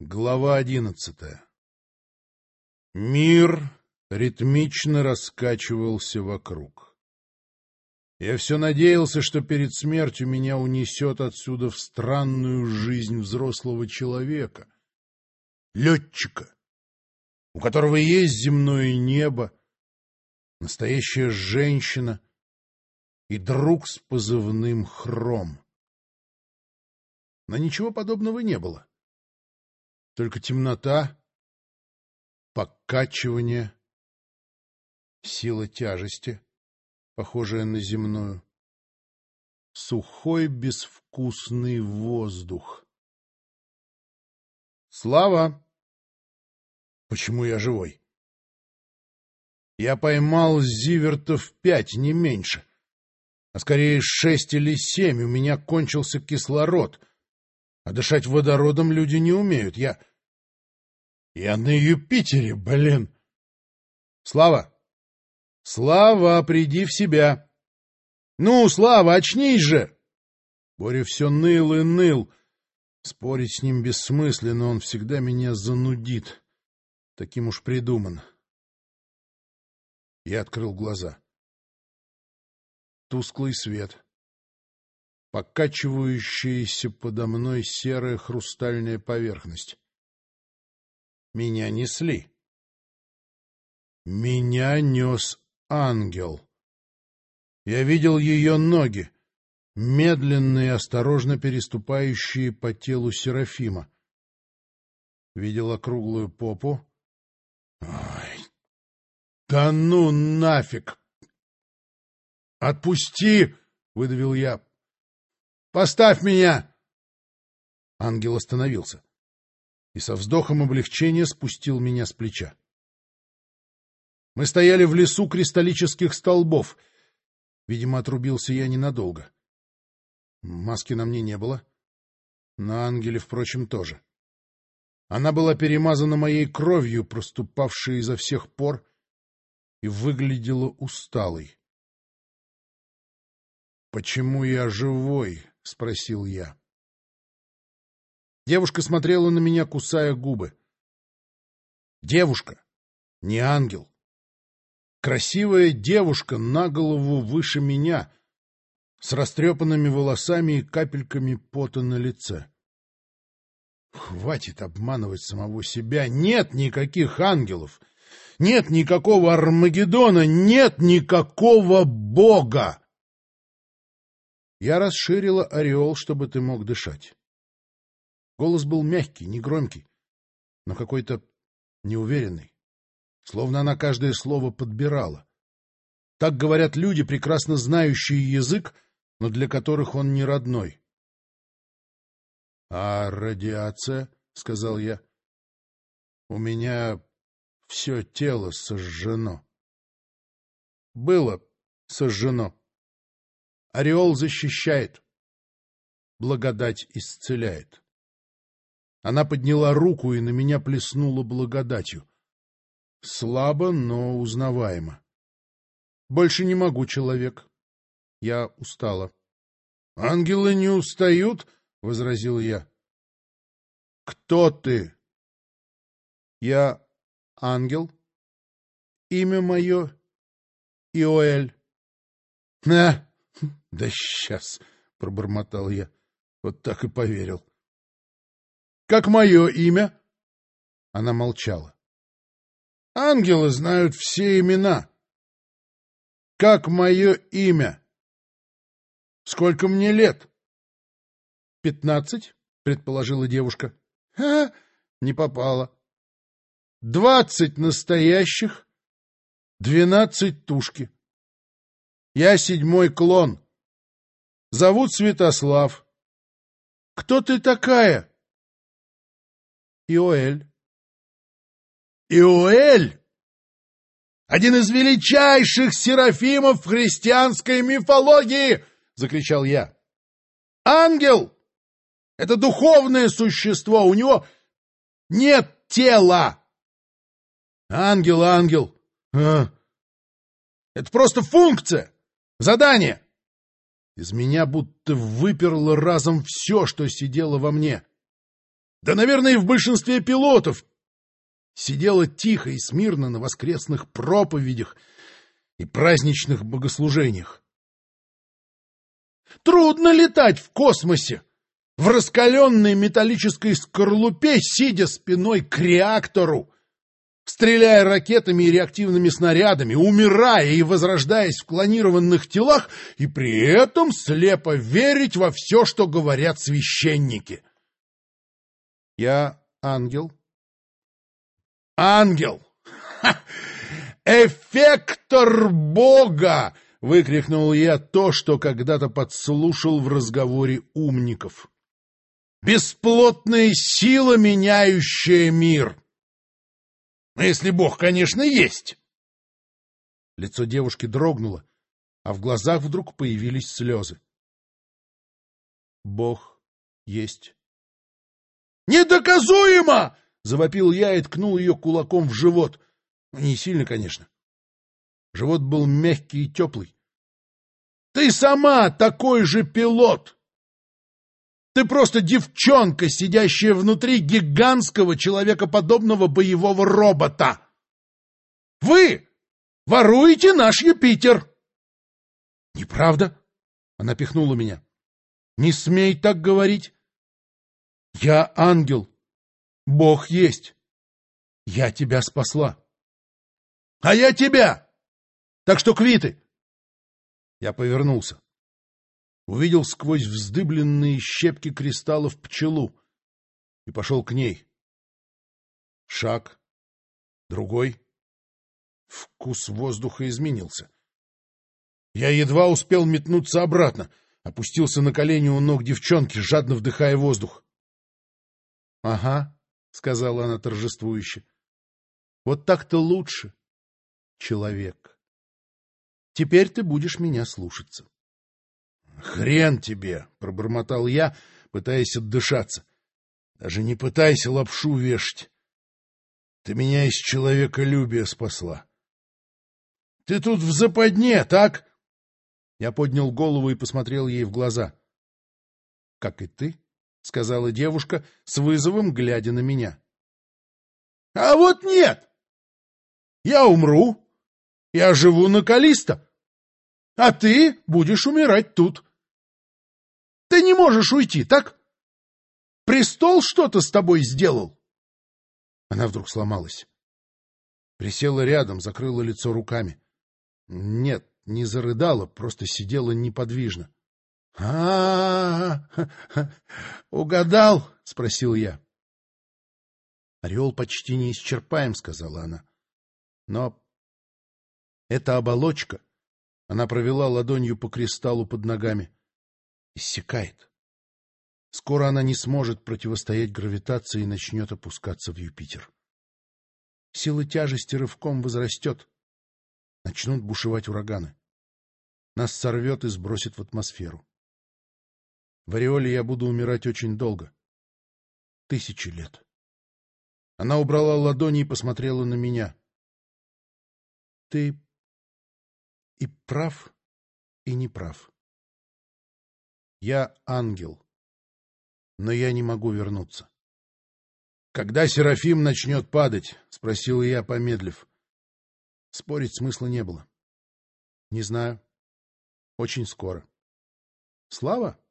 Глава одиннадцатая Мир ритмично раскачивался вокруг. Я все надеялся, что перед смертью меня унесет отсюда в странную жизнь взрослого человека, летчика, у которого есть земное небо, настоящая женщина и друг с позывным «Хром». Но ничего подобного не было. Только темнота, покачивание, сила тяжести, похожая на земную, сухой безвкусный воздух. Слава! Почему я живой? Я поймал зивертов пять, не меньше. А скорее шесть или семь, у меня кончился кислород. А дышать водородом люди не умеют. Я... Я на Юпитере, блин. Слава! Слава, приди в себя! Ну, Слава, очнись же! Боря все ныл и ныл. Спорить с ним бессмысленно, он всегда меня занудит. Таким уж придуман. Я открыл глаза. Тусклый свет. Покачивающаяся подо мной серая хрустальная поверхность. Меня несли. Меня нес ангел. Я видел ее ноги, медленно и осторожно переступающие по телу Серафима. Видел округлую попу. Ой, да ну нафиг! Отпусти! — выдавил я. — Поставь меня! Ангел остановился и со вздохом облегчения спустил меня с плеча. Мы стояли в лесу кристаллических столбов. Видимо, отрубился я ненадолго. Маски на мне не было. На ангеле, впрочем, тоже. Она была перемазана моей кровью, проступавшей изо всех пор, и выглядела усталой. — Почему я живой? — спросил я. Девушка смотрела на меня, кусая губы. Девушка, не ангел. Красивая девушка на голову выше меня, с растрепанными волосами и капельками пота на лице. Хватит обманывать самого себя. Нет никаких ангелов. Нет никакого Армагеддона. Нет никакого Бога. Я расширила ореол, чтобы ты мог дышать. Голос был мягкий, негромкий, но какой-то неуверенный, словно она каждое слово подбирала. Так говорят люди, прекрасно знающие язык, но для которых он не родной. — А радиация? — сказал я. — У меня все тело сожжено. — Было сожжено. Ореол защищает. Благодать исцеляет. Она подняла руку и на меня плеснула благодатью. Слабо, но узнаваемо. Больше не могу, человек. Я устала. — Ангелы не устают, — возразил я. — Кто ты? — Я ангел. Имя мое Иоэль. — На, да сейчас, — пробормотал я. Вот так и поверил. Как мое имя? Она молчала. Ангелы знают все имена. Как мое имя? Сколько мне лет? Пятнадцать, предположила девушка. А, не попала. Двадцать настоящих, двенадцать тушки. Я седьмой клон. Зовут Святослав. Кто ты такая? Иоэль. Иоэль! Один из величайших серафимов в христианской мифологии! — закричал я. Ангел! Это духовное существо, у него нет тела! Ангел, ангел! А, это просто функция, задание! Из меня будто выперло разом все, что сидело во мне. Да, наверное, и в большинстве пилотов, сидела тихо и смирно на воскресных проповедях и праздничных богослужениях. Трудно летать в космосе, в раскаленной металлической скорлупе, сидя спиной к реактору, стреляя ракетами и реактивными снарядами, умирая и возрождаясь в клонированных телах, и при этом слепо верить во все, что говорят священники. Я ангел. Ангел! Ха! Эффектор Бога! — выкрикнул я то, что когда-то подслушал в разговоре умников. «Бесплотная сила, меняющая мир!» Ну, если Бог, конечно, есть. Лицо девушки дрогнуло, а в глазах вдруг появились слезы. Бог есть. «Недоказуемо!» — завопил я и ткнул ее кулаком в живот. Ну, не сильно, конечно. Живот был мягкий и теплый. «Ты сама такой же пилот!» Ты просто девчонка, сидящая внутри гигантского человекоподобного боевого робота. Вы воруете наш Юпитер. Неправда? Она пихнула меня. Не смей так говорить. Я ангел. Бог есть. Я тебя спасла. А я тебя. Так что квиты. Я повернулся увидел сквозь вздыбленные щепки кристаллов пчелу и пошел к ней. Шаг. Другой. Вкус воздуха изменился. Я едва успел метнуться обратно, опустился на колени у ног девчонки, жадно вдыхая воздух. — Ага, — сказала она торжествующе. — Вот так-то лучше, человек. Теперь ты будешь меня слушаться. Хрен тебе, пробормотал я, пытаясь отдышаться. Даже не пытайся лапшу вешать. Ты меня из человеколюбия спасла. Ты тут в западне, так? Я поднял голову и посмотрел ей в глаза. — Как и ты, — сказала девушка с вызовом, глядя на меня. — А вот нет! Я умру, я живу на Калиста, а ты будешь умирать тут. Ты не можешь уйти, так? Престол что-то с тобой сделал. Она вдруг сломалась. Присела рядом, закрыла лицо руками. Нет, не зарыдала, просто сидела неподвижно. — А, угадал? — спросил я. — Орел почти неисчерпаем, — сказала она. — Но эта оболочка... Она провела ладонью по кристаллу под ногами иссякает. Скоро она не сможет противостоять гравитации и начнет опускаться в Юпитер. Сила тяжести рывком возрастет. Начнут бушевать ураганы. Нас сорвет и сбросит в атмосферу. В ореоле я буду умирать очень долго. Тысячи лет. Она убрала ладони и посмотрела на меня. Ты и прав, и не прав. Я ангел, но я не могу вернуться. — Когда Серафим начнет падать? — спросил я, помедлив. Спорить смысла не было. — Не знаю. Очень скоро. — Слава? —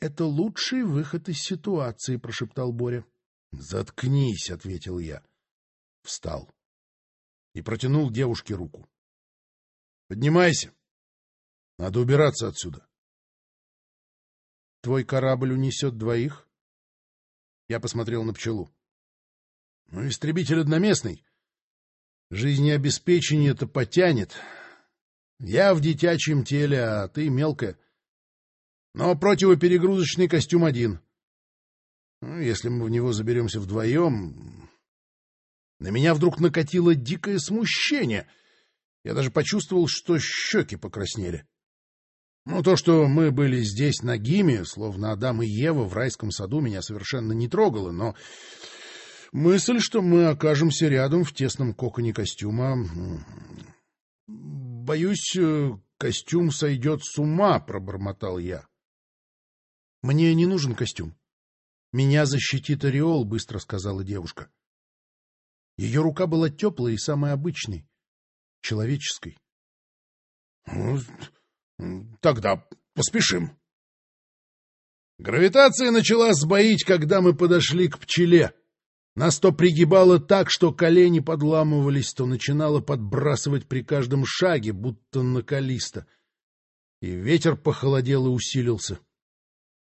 Это лучший выход из ситуации, — прошептал Боря. — Заткнись, — ответил я. Встал и протянул девушке руку. — Поднимайся. Надо убираться отсюда. Твой корабль унесет двоих? Я посмотрел на пчелу. Ну, истребитель одноместный. Жизнеобеспечение-то потянет. Я в детячем теле, а ты мелкая. Но противоперегрузочный костюм один. Ну, если мы в него заберемся вдвоем... На меня вдруг накатило дикое смущение. Я даже почувствовал, что щеки покраснели. Ну, то, что мы были здесь на Гиме, словно Адам и Ева в райском саду, меня совершенно не трогало, но мысль, что мы окажемся рядом в тесном коконе костюма... Боюсь, э, костюм сойдет с ума, — пробормотал я. Мне не нужен костюм. — Меня защитит ореол, — быстро сказала девушка. Ее рука была теплой и самой обычной, человеческой. Ну, — Тогда поспешим. Гравитация начала сбоить, когда мы подошли к пчеле. Нас то пригибало так, что колени подламывались, то начинало подбрасывать при каждом шаге, будто накалисто. И ветер похолодел и усилился.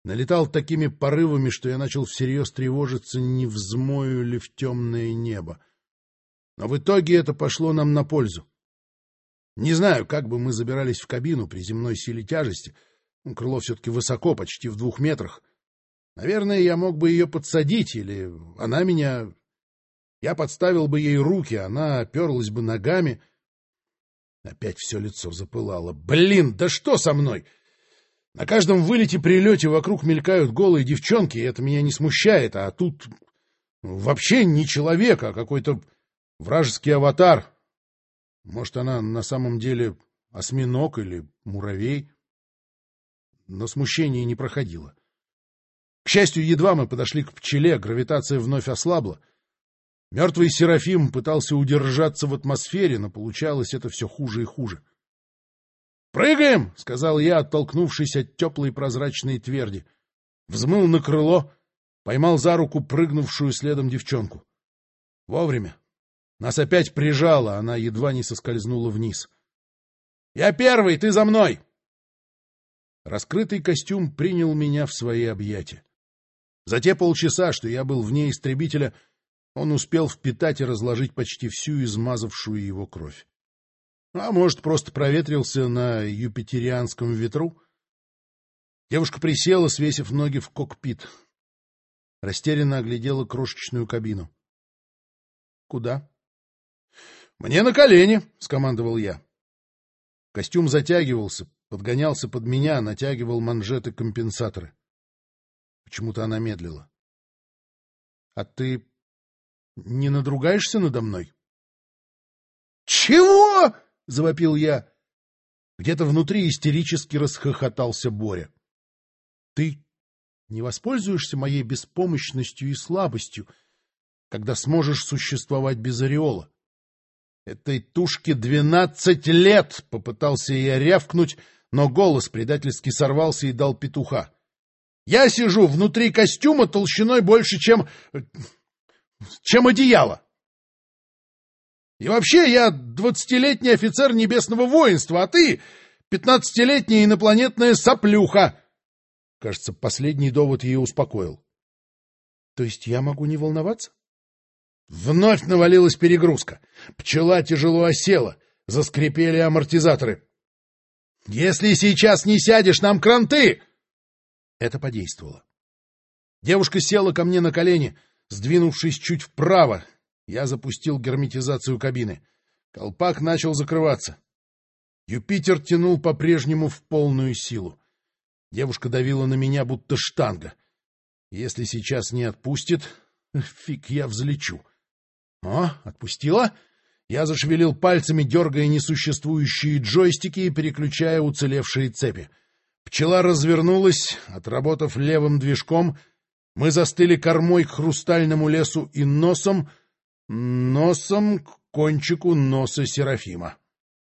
Налетал такими порывами, что я начал всерьез тревожиться, не взмою ли в темное небо. Но в итоге это пошло нам на пользу. Не знаю, как бы мы забирались в кабину при земной силе тяжести. Крыло все-таки высоко, почти в двух метрах. Наверное, я мог бы ее подсадить, или она меня... Я подставил бы ей руки, она оперлась бы ногами. Опять все лицо запылало. Блин, да что со мной? На каждом вылете-прилете вокруг мелькают голые девчонки, и это меня не смущает, а тут вообще не человек, а какой-то вражеский аватар. Может, она на самом деле осьминог или муравей? Но смущение не проходило. К счастью, едва мы подошли к пчеле, гравитация вновь ослабла. Мертвый Серафим пытался удержаться в атмосфере, но получалось это все хуже и хуже. «Прыгаем!» — сказал я, оттолкнувшись от теплой прозрачной тверди. Взмыл на крыло, поймал за руку прыгнувшую следом девчонку. Вовремя. Нас опять прижало, она едва не соскользнула вниз. «Я первый, ты за мной!» Раскрытый костюм принял меня в свои объятия. За те полчаса, что я был вне истребителя, он успел впитать и разложить почти всю измазавшую его кровь. А может, просто проветрился на юпитерианском ветру? Девушка присела, свесив ноги в кокпит. Растерянно оглядела крошечную кабину. — Куда? — Мне на колени, — скомандовал я. Костюм затягивался, подгонялся под меня, натягивал манжеты-компенсаторы. Почему-то она медлила. — А ты не надругаешься надо мной? — Чего? — завопил я. Где-то внутри истерически расхохотался Боря. — Ты не воспользуешься моей беспомощностью и слабостью, когда сможешь существовать без ореола? Этой тушке двенадцать лет! — попытался я рявкнуть, но голос предательски сорвался и дал петуха. Я сижу внутри костюма толщиной больше, чем... чем одеяло. И вообще я двадцатилетний офицер небесного воинства, а ты пятнадцатилетняя инопланетная соплюха. Кажется, последний довод ее успокоил. То есть я могу не волноваться? Вновь навалилась перегрузка. Пчела тяжело осела. Заскрипели амортизаторы. — Если сейчас не сядешь, нам кранты! Это подействовало. Девушка села ко мне на колени, сдвинувшись чуть вправо. Я запустил герметизацию кабины. Колпак начал закрываться. Юпитер тянул по-прежнему в полную силу. Девушка давила на меня, будто штанга. Если сейчас не отпустит, фиг я взлечу. О, отпустила? Я зашевелил пальцами, дергая несуществующие джойстики и переключая уцелевшие цепи. Пчела развернулась, отработав левым движком. Мы застыли кормой к хрустальному лесу и носом, носом к кончику носа Серафима.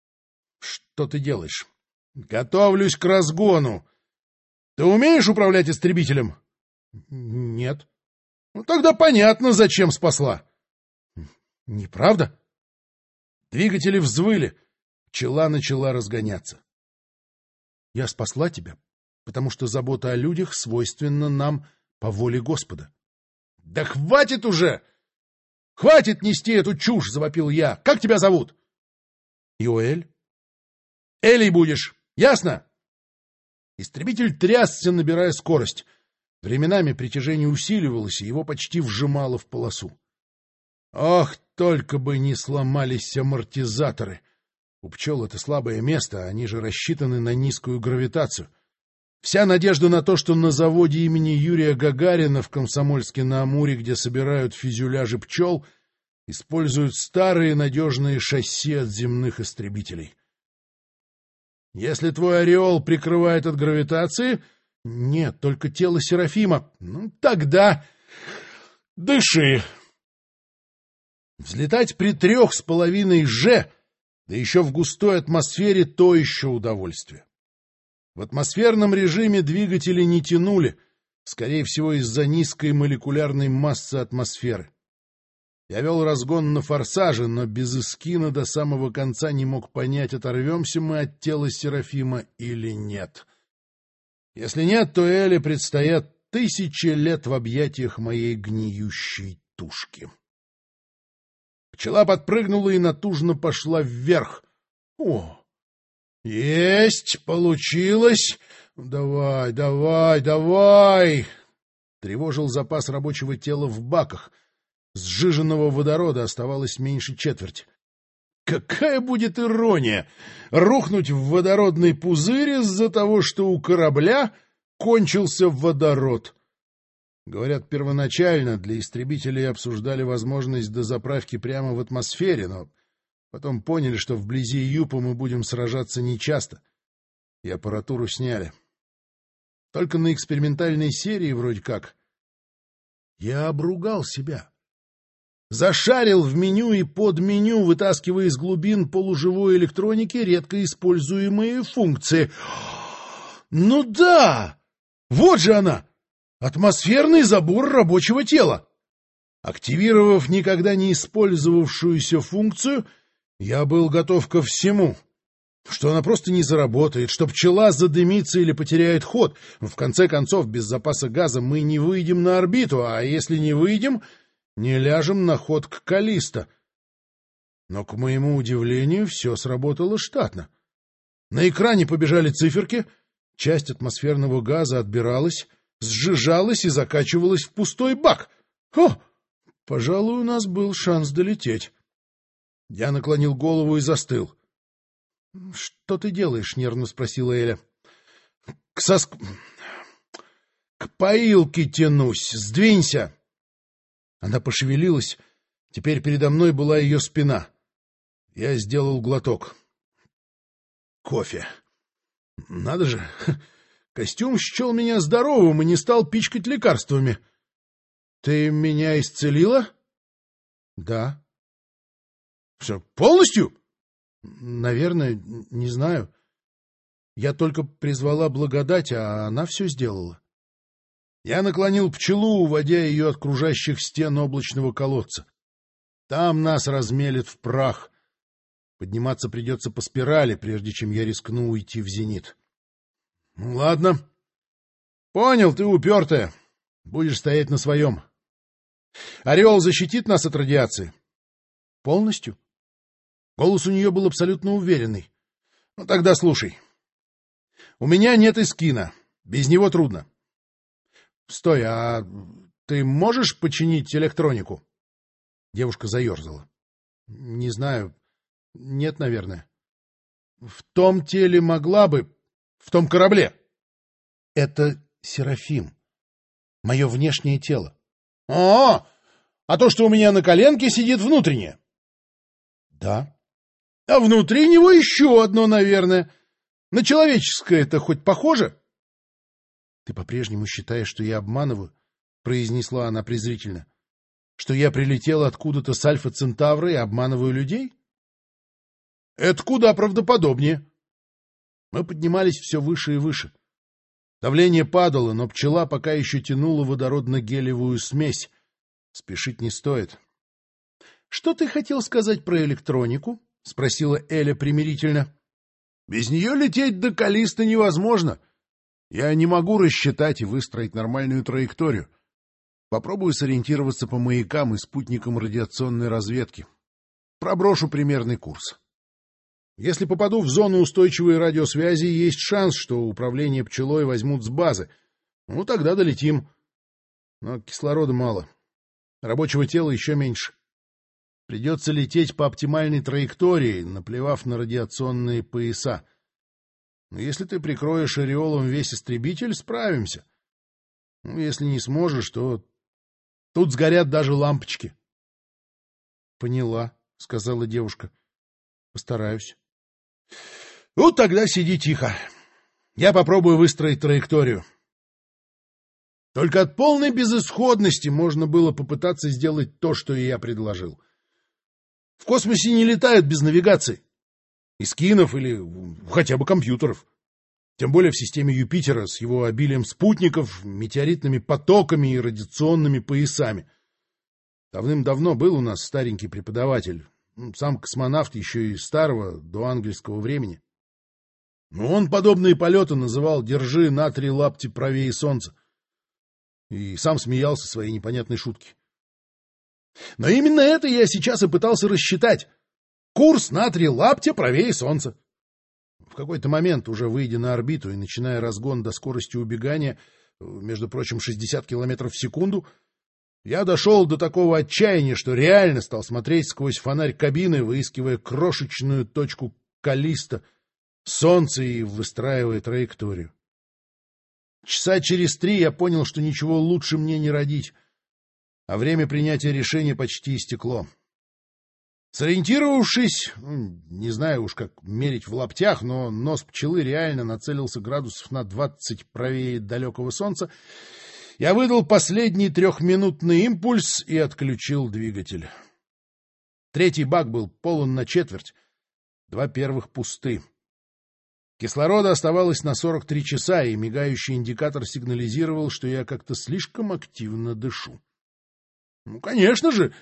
— Что ты делаешь? — Готовлюсь к разгону. — Ты умеешь управлять истребителем? — Нет. — Ну, тогда понятно, зачем спасла. — Неправда? Двигатели взвыли. Пчела начала разгоняться. Я спасла тебя, потому что забота о людях свойственна нам по воле Господа. — Да хватит уже! Хватит нести эту чушь! — завопил я. — Как тебя зовут? — Иоэль. — Элей будешь, ясно? Истребитель трясся, набирая скорость. Временами притяжение усиливалось, и его почти вжимало в полосу. Ох, только бы не сломались амортизаторы! У пчел это слабое место, они же рассчитаны на низкую гравитацию. Вся надежда на то, что на заводе имени Юрия Гагарина в Комсомольске-на-Амуре, где собирают фюзеляжи пчел, используют старые надежные шасси от земных истребителей. Если твой ореол прикрывает от гравитации, Нет, только тело Серафима. Ну, тогда дыши. Взлетать при трех с половиной «Ж», да еще в густой атмосфере, то еще удовольствие. В атмосферном режиме двигатели не тянули, скорее всего, из-за низкой молекулярной массы атмосферы. Я вел разгон на форсаже, но без эскина до самого конца не мог понять, оторвемся мы от тела Серафима или нет. Если нет, то Эле предстоят тысячи лет в объятиях моей гниющей тушки. Пчела подпрыгнула и натужно пошла вверх. О, есть, получилось. Давай, давай, давай. Тревожил запас рабочего тела в баках. Сжиженного водорода оставалось меньше четверти. Какая будет ирония рухнуть в водородный пузырь из-за того, что у корабля кончился водород. Говорят, первоначально для истребителей обсуждали возможность дозаправки прямо в атмосфере, но потом поняли, что вблизи Юпа мы будем сражаться нечасто, и аппаратуру сняли. Только на экспериментальной серии вроде как. Я обругал себя. Зашарил в меню и под меню, вытаскивая из глубин полуживой электроники редко используемые функции. Ну да! Вот же она! Атмосферный забор рабочего тела. Активировав никогда не использовавшуюся функцию, я был готов ко всему. Что она просто не заработает, что пчела задымится или потеряет ход. В конце концов, без запаса газа мы не выйдем на орбиту, а если не выйдем, не ляжем на ход к Калиста. Но, к моему удивлению, все сработало штатно. На экране побежали циферки, часть атмосферного газа отбиралась, сжижалась и закачивалась в пустой бак. О, пожалуй, у нас был шанс долететь. Я наклонил голову и застыл. — Что ты делаешь? — нервно спросила Эля. — К соск... К поилке тянусь. Сдвинься! Она пошевелилась. Теперь передо мной была ее спина. Я сделал глоток. Кофе. Надо же, Костюм счел меня здоровым и не стал пичкать лекарствами. — Ты меня исцелила? — Да. — Все, полностью? — Наверное, не знаю. Я только призвала благодать, а она все сделала. Я наклонил пчелу, уводя ее от кружащих стен облачного колодца. Там нас размелет в прах. Подниматься придется по спирали, прежде чем я рискну уйти в зенит. Ладно. Понял, ты упертая. Будешь стоять на своем. Орел защитит нас от радиации? Полностью? Голос у нее был абсолютно уверенный. Ну, тогда слушай. У меня нет эскина. Без него трудно. Стой, а ты можешь починить электронику? Девушка заерзала. Не знаю. Нет, наверное. В том теле могла бы, в том корабле. Это Серафим. Мое внешнее тело. А, а то, что у меня на коленке сидит внутреннее. Да. А внутри него еще одно, наверное. На человеческое это хоть похоже? Ты по-прежнему считаешь, что я обманываю? произнесла она презрительно. Что я прилетела откуда-то с Альфа-Центавра и обманываю людей? Это куда правдоподобнее. Мы поднимались все выше и выше. Давление падало, но пчела пока еще тянула водородно-гелевую смесь. Спешить не стоит. — Что ты хотел сказать про электронику? — спросила Эля примирительно. — Без нее лететь до Калиста невозможно. Я не могу рассчитать и выстроить нормальную траекторию. Попробую сориентироваться по маякам и спутникам радиационной разведки. Проброшу примерный курс. Если попаду в зону устойчивой радиосвязи, есть шанс, что управление пчелой возьмут с базы. Ну, тогда долетим. Но кислорода мало. Рабочего тела еще меньше. Придется лететь по оптимальной траектории, наплевав на радиационные пояса. Но если ты прикроешь ореолом весь истребитель, справимся. Ну, если не сможешь, то тут сгорят даже лампочки. — Поняла, — сказала девушка. — Постараюсь. Ну, тогда сиди тихо. Я попробую выстроить траекторию. Только от полной безысходности можно было попытаться сделать то, что и я предложил. Космосе не летают без навигации. Искинов или хотя бы компьютеров. Тем более в системе Юпитера с его обилием спутников, метеоритными потоками и радиационными поясами. Давным-давно был у нас старенький преподаватель, сам космонавт еще и старого до ангельского времени. Но он подобные полеты называл «держи на три лапти правее солнца» и сам смеялся своей непонятной шутки. Но именно это я сейчас и пытался рассчитать. Курс на три лаптя правее Солнца. В какой-то момент, уже выйдя на орбиту и начиная разгон до скорости убегания, между прочим, 60 километров в секунду, я дошел до такого отчаяния, что реально стал смотреть сквозь фонарь кабины, выискивая крошечную точку Калиста, солнце и выстраивая траекторию. Часа через три я понял, что ничего лучше мне не родить, а время принятия решения почти истекло. Сориентировавшись, не знаю уж как мерить в лаптях, но нос пчелы реально нацелился градусов на двадцать правее далекого солнца, я выдал последний трехминутный импульс и отключил двигатель. Третий бак был полон на четверть, два первых пусты. Кислорода оставалось на 43 часа, и мигающий индикатор сигнализировал, что я как-то слишком активно дышу. Ну, конечно же,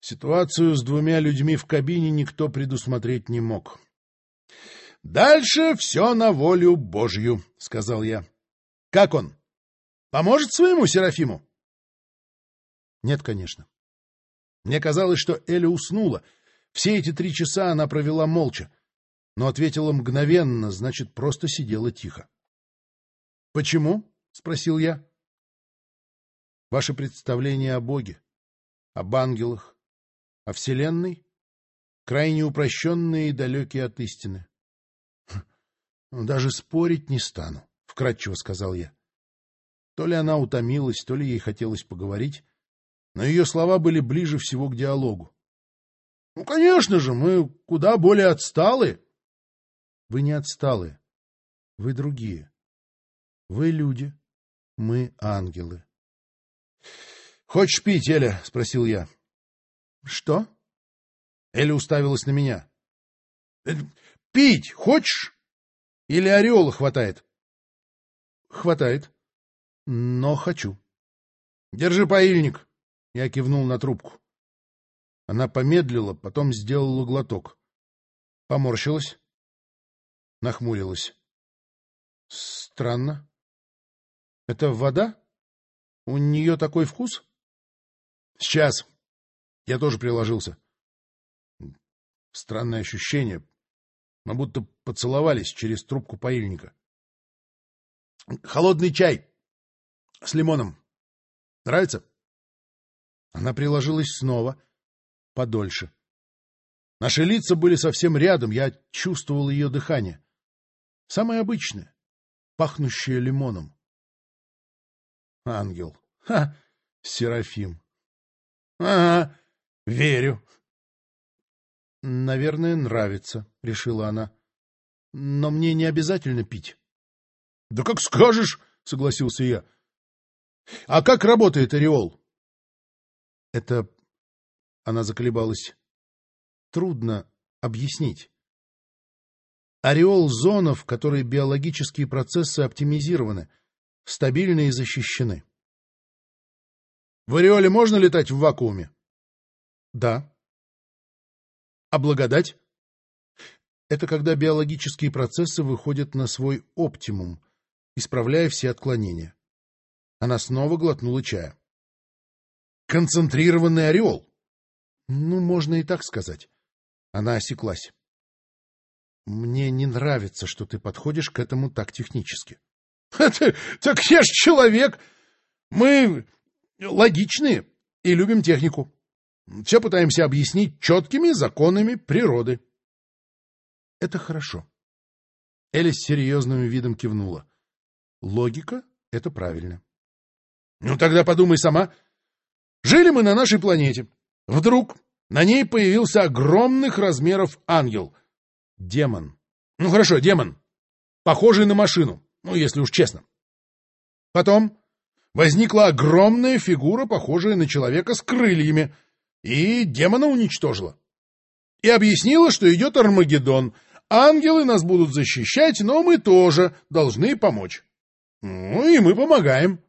ситуацию с двумя людьми в кабине никто предусмотреть не мог. «Дальше все на волю Божью», — сказал я. «Как он? Поможет своему Серафиму?» «Нет, конечно. Мне казалось, что Эля уснула. Все эти три часа она провела молча но ответила мгновенно, значит, просто сидела тихо. — Почему? — спросил я. — Ваше представление о Боге, об ангелах, о Вселенной крайне упрощенные и далекие от истины. — Даже спорить не стану, — вкратчиво сказал я. То ли она утомилась, то ли ей хотелось поговорить, но ее слова были ближе всего к диалогу. — Ну, конечно же, мы куда более отсталые. Вы не отсталые. Вы другие. Вы люди. Мы ангелы. — Хочешь пить, Эля? — спросил я. — Что? Эля уставилась на меня. «Э, — Пить хочешь? Или ореола хватает? — Хватает. Но хочу. — Держи поильник. Я кивнул на трубку. Она помедлила, потом сделала глоток. Поморщилась нахмурилась. — Странно. Это вода? У нее такой вкус? — Сейчас. Я тоже приложился. Странное ощущение. Мы будто поцеловались через трубку паильника. — Холодный чай. С лимоном. Нравится? Она приложилась снова, подольше. Наши лица были совсем рядом, я чувствовал ее дыхание. Самое обычное, пахнущее лимоном. Ангел. Ха! Серафим. Ага, верю. Наверное, нравится, решила она. Но мне не обязательно пить. Да как скажешь, согласился я. А как работает ореол? Это... Она заколебалась. Трудно объяснить. Ореол зона, в которой биологические процессы оптимизированы, стабильны и защищены. В ореоле можно летать в вакууме? Да. А благодать? Это когда биологические процессы выходят на свой оптимум, исправляя все отклонения. Она снова глотнула чая. Концентрированный ореол. Ну, можно и так сказать. Она осеклась. Мне не нравится, что ты подходишь к этому так технически. — Так я ж человек. Мы логичные и любим технику. Все пытаемся объяснить четкими законами природы. — Это хорошо. Элли с серьезным видом кивнула. — Логика — это правильно. — Ну, тогда подумай сама. Жили мы на нашей планете. Вдруг на ней появился огромных размеров ангел — Демон. Ну хорошо, демон. Похожий на машину. Ну, если уж честно. Потом возникла огромная фигура, похожая на человека с крыльями, и демона уничтожила. И объяснила, что идет Армагеддон. Ангелы нас будут защищать, но мы тоже должны помочь. Ну, и мы помогаем.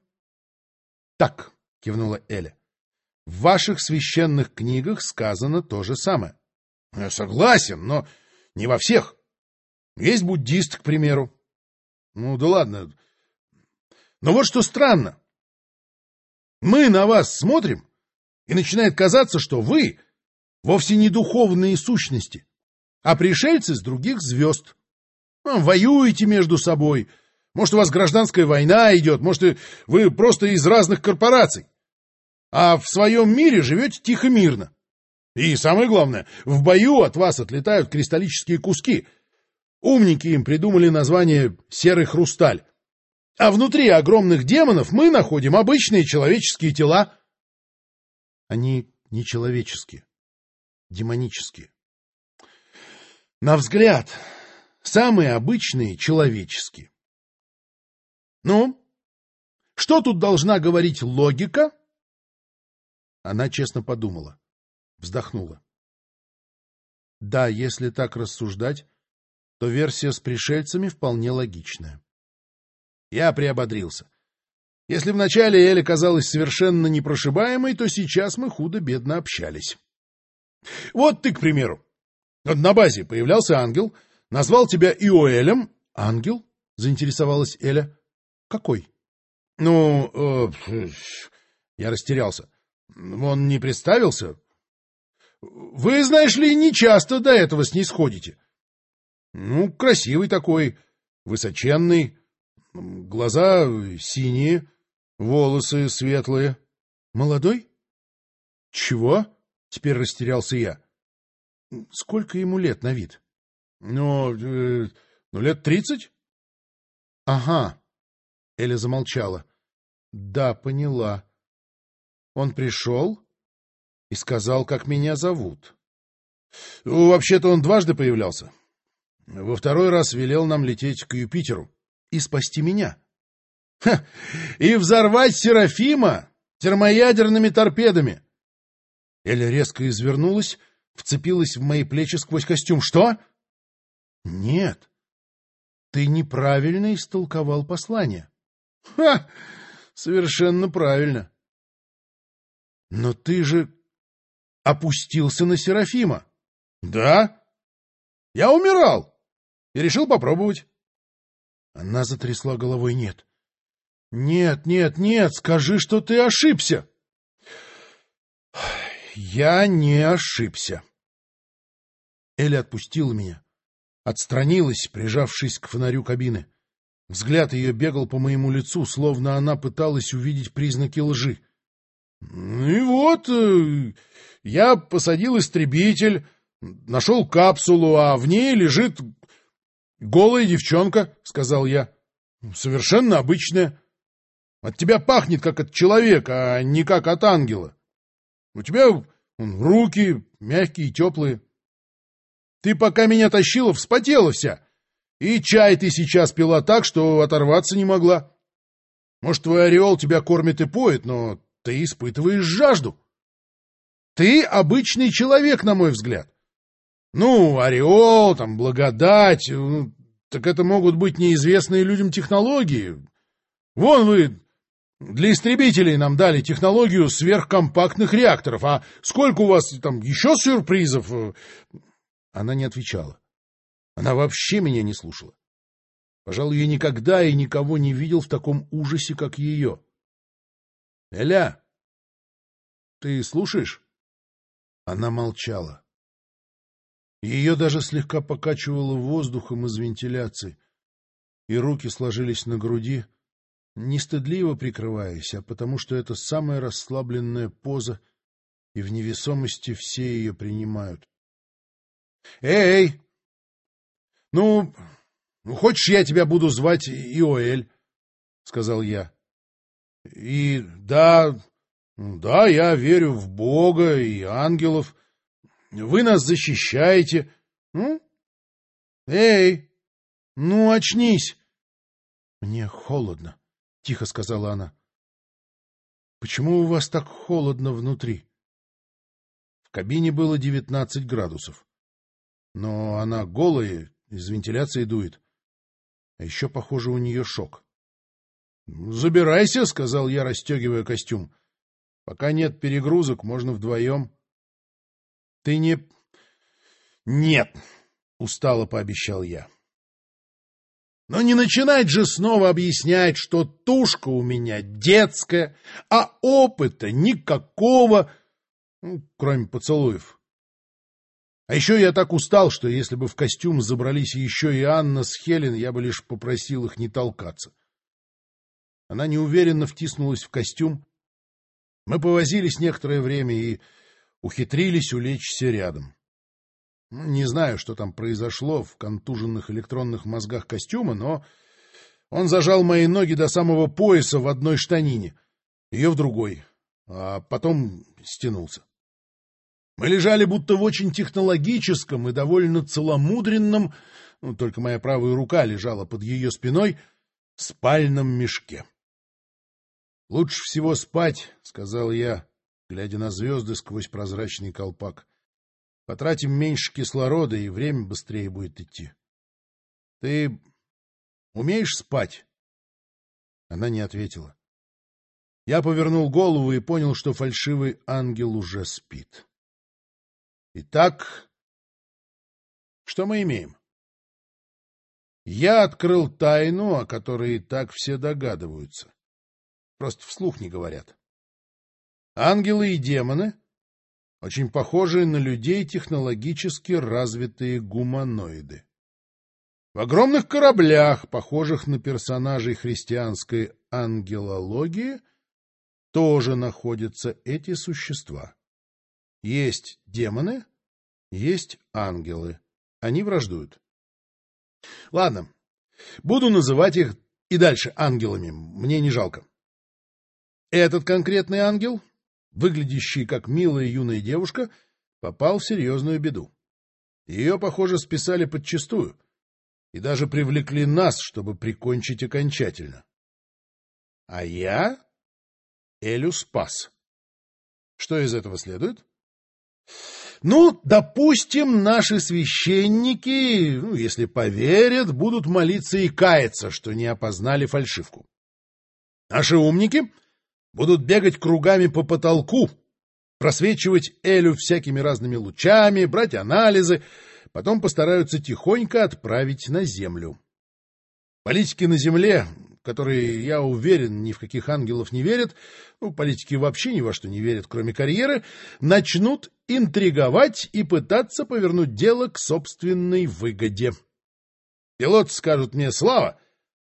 — Так, — кивнула Эля, — в ваших священных книгах сказано то же самое. — Я согласен, но не во всех. Есть буддист, к примеру. Ну да ладно. Но вот что странно. Мы на вас смотрим, и начинает казаться, что вы вовсе не духовные сущности, а пришельцы с других звезд. Ну, воюете между собой. Может, у вас гражданская война идет, может, вы просто из разных корпораций. А в своем мире живете тихо-мирно. И самое главное, в бою от вас отлетают кристаллические куски. Умники им придумали название «серый хрусталь». А внутри огромных демонов мы находим обычные человеческие тела. Они нечеловеческие, демонические. На взгляд, самые обычные человеческие. Ну, что тут должна говорить логика? Она честно подумала, вздохнула. Да, если так рассуждать, то версия с пришельцами вполне логичная. Я приободрился. Если вначале Эля казалась совершенно непрошибаемой, то сейчас мы худо-бедно общались. Вот ты, к примеру. На базе появлялся ангел, назвал тебя Иоэлем. — Ангел? — заинтересовалась Эля. — Какой? — Ну, э, я растерялся. Он не представился. Вы, знаешь ли, не часто до этого снисходите. Ну, красивый такой, высоченный, глаза синие, волосы светлые. Молодой? Чего? Теперь растерялся я. Сколько ему лет на вид? Ну, э, ну лет тридцать? Ага. Эля замолчала. Да, поняла. Он пришел и сказал, как меня зовут. Вообще-то он дважды появлялся. Во второй раз велел нам лететь к Юпитеру и спасти меня. И взорвать Серафима термоядерными торпедами. Эля резко извернулась, вцепилась в мои плечи сквозь костюм. Что? Нет. Ты неправильно истолковал послание. Ха! Совершенно правильно. Но ты же опустился на Серафима. Да? Я умирал и решил попробовать. Она затрясла головой. Нет. Нет, нет, нет, скажи, что ты ошибся. Я не ошибся. Эля отпустила меня. Отстранилась, прижавшись к фонарю кабины. Взгляд ее бегал по моему лицу, словно она пыталась увидеть признаки лжи. Ну и вот, э, я посадил истребитель, нашел капсулу, а в ней лежит голая девчонка, — сказал я. Совершенно обычная. От тебя пахнет, как от человека, а не как от ангела. У тебя вон, руки мягкие и теплые. Ты пока меня тащила, вспотела вся. И чай ты сейчас пила так, что оторваться не могла. Может, твой ореол тебя кормит и поет, но ты испытываешь жажду. Ты обычный человек, на мой взгляд. Ну, ореол, там, благодать, ну, так это могут быть неизвестные людям технологии. Вон вы для истребителей нам дали технологию сверхкомпактных реакторов, а сколько у вас там еще сюрпризов? Она не отвечала. Она вообще меня не слушала. Пожалуй, я никогда и никого не видел в таком ужасе, как ее. — Эля, ты слушаешь? Она молчала. Ее даже слегка покачивало воздухом из вентиляции, и руки сложились на груди, не стыдливо прикрываясь, а потому что это самая расслабленная поза, и в невесомости все ее принимают. — Эй! Ну, хочешь, я тебя буду звать Иоэль? — сказал я. И да, да, я верю в Бога и ангелов. Вы нас защищаете. Ну? Эй, ну очнись. Мне холодно, тихо сказала она. Почему у вас так холодно внутри? В кабине было девятнадцать градусов. Но она голая, из вентиляции дует. А еще, похоже, у нее шок. — Забирайся, — сказал я, расстегивая костюм. — Пока нет перегрузок, можно вдвоем. — Ты не... — Нет, — устало пообещал я. Но не начинать же снова объяснять, что тушка у меня детская, а опыта никакого, ну, кроме поцелуев. А еще я так устал, что если бы в костюм забрались еще и Анна с Хелен, я бы лишь попросил их не толкаться. Она неуверенно втиснулась в костюм. Мы повозились некоторое время и ухитрились улечься рядом. Ну, не знаю, что там произошло в контуженных электронных мозгах костюма, но он зажал мои ноги до самого пояса в одной штанине, ее в другой, а потом стянулся. Мы лежали будто в очень технологическом и довольно целомудренном, ну, только моя правая рука лежала под ее спиной, спальном мешке. — Лучше всего спать, — сказал я, глядя на звезды сквозь прозрачный колпак. Потратим меньше кислорода, и время быстрее будет идти. Ты умеешь спать? Она не ответила. Я повернул голову и понял, что фальшивый ангел уже спит. Итак, что мы имеем? Я открыл тайну, о которой и так все догадываются. Просто вслух не говорят. Ангелы и демоны очень похожие на людей технологически развитые гуманоиды. В огромных кораблях, похожих на персонажей христианской ангелологии, тоже находятся эти существа. Есть демоны, есть ангелы. Они враждуют. Ладно, буду называть их и дальше ангелами, мне не жалко. Этот конкретный ангел выглядящий как милая юная девушка, попал в серьезную беду. Ее, похоже, списали подчистую и даже привлекли нас, чтобы прикончить окончательно. А я Элю спас. Что из этого следует? Ну, допустим, наши священники, ну, если поверят, будут молиться и каяться, что не опознали фальшивку. Наши умники будут бегать кругами по потолку, просвечивать Элю всякими разными лучами, брать анализы, потом постараются тихонько отправить на Землю. Политики на Земле, которые, я уверен, ни в каких ангелов не верят, ну, политики вообще ни во что не верят, кроме карьеры, начнут интриговать и пытаться повернуть дело к собственной выгоде. Пилот скажут мне «Слава,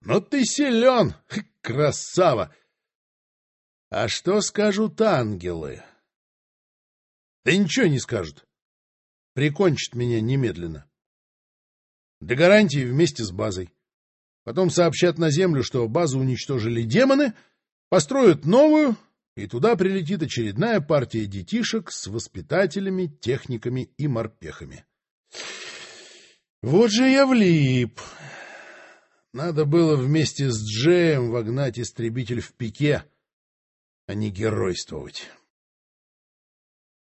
но ты силен, красава!» А что скажут ангелы? Да ничего не скажут. Прикончат меня немедленно. Для гарантии вместе с базой. Потом сообщат на Землю, что базу уничтожили демоны, построят новую, и туда прилетит очередная партия детишек с воспитателями, техниками и морпехами. Вот же я влип. Надо было вместе с Джеем вогнать истребитель в пике, а не геройствовать.